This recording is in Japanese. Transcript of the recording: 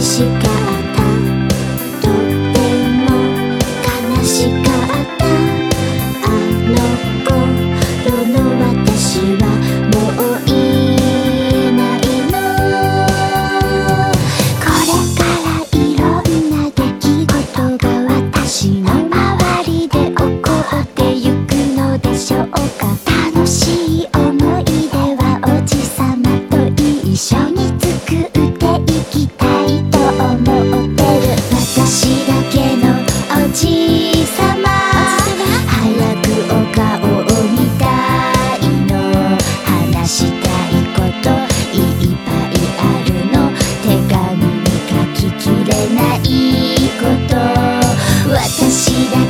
石からいこと。私だけ